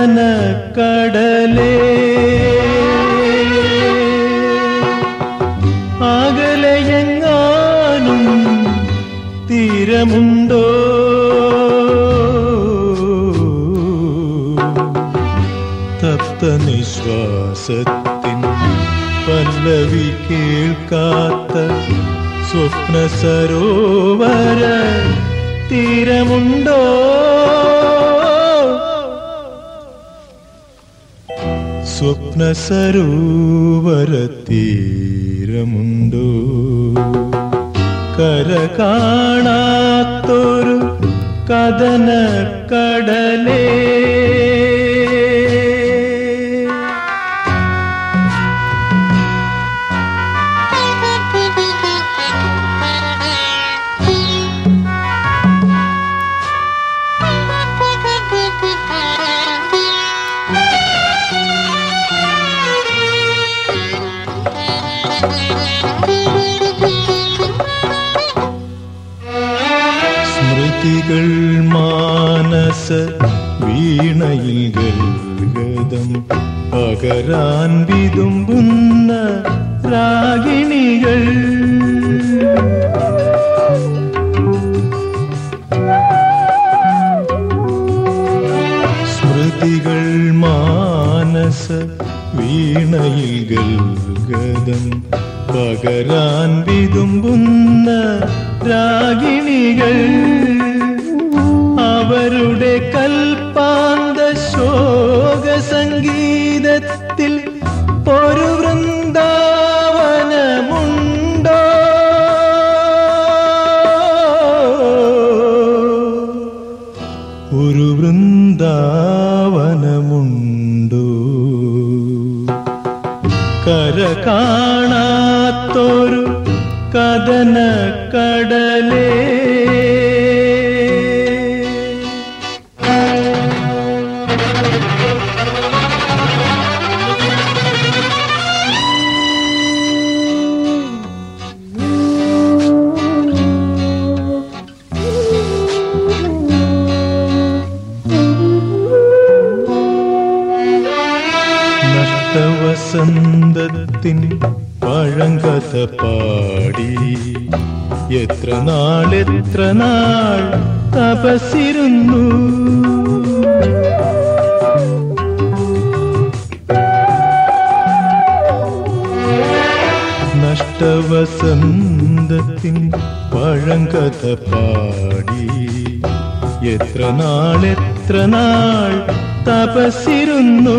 കഥന കടലേ അകലയെങ്ങാനും തീരമുണ്ടോ? തപ്ത നിശ്വാസത്തിൻ പല്ലവി കേൾക്കാത്ത സ്വപ്ന സരോവര തീരമുണ്ടോ? സ്വപ്ന സരോവര തീരമുണ്ടോ കര കാണാത്തൊരു കഥന കടലേ സ്മൃതികൾ മാനസ വീണയിൽ ഗൽഗതം പകരാൻ വിതുമ്പുന്ന രാഗിണികൾ. സ്മൃതികൾ മാനസ വീണയിൽ ഗൽഗതം പകരാൻ വിതുമ്പുന്ന രാഗിണികൾ. അവരുടെ കൽപ്പാന്ത ശോക സംഗീതത്തിൽ ഒരു വൃന്ദാവനമുണ്ടോ? ഒരു വൃന്ദാവനമുണ്ടോ? കര കാണാത്തൊരു കഥന കടലേ നഷ്ടവസന്തത്തിൻ പഴങ്കഥ പാടി. എത്ര നാൾ എത്ര നാൾ തപസിരുന്നു നഷ്ടവസന്തത്തിൻ പഴങ്കഥ പാടി. എത്ര നാൾ എത്ര നാൾ തപസിരുന്നു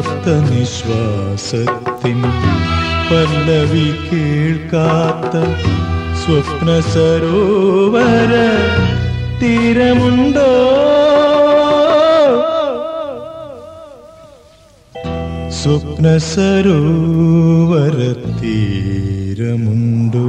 തപ്ത നിശ്വാസത്തിൻ പല്ലവി കേൾക്കാത്ത സ്വപ്ന സരോവര തീരമുണ്ടോ? സ്വപ്ന സരോവര തീരമുണ്ടോ?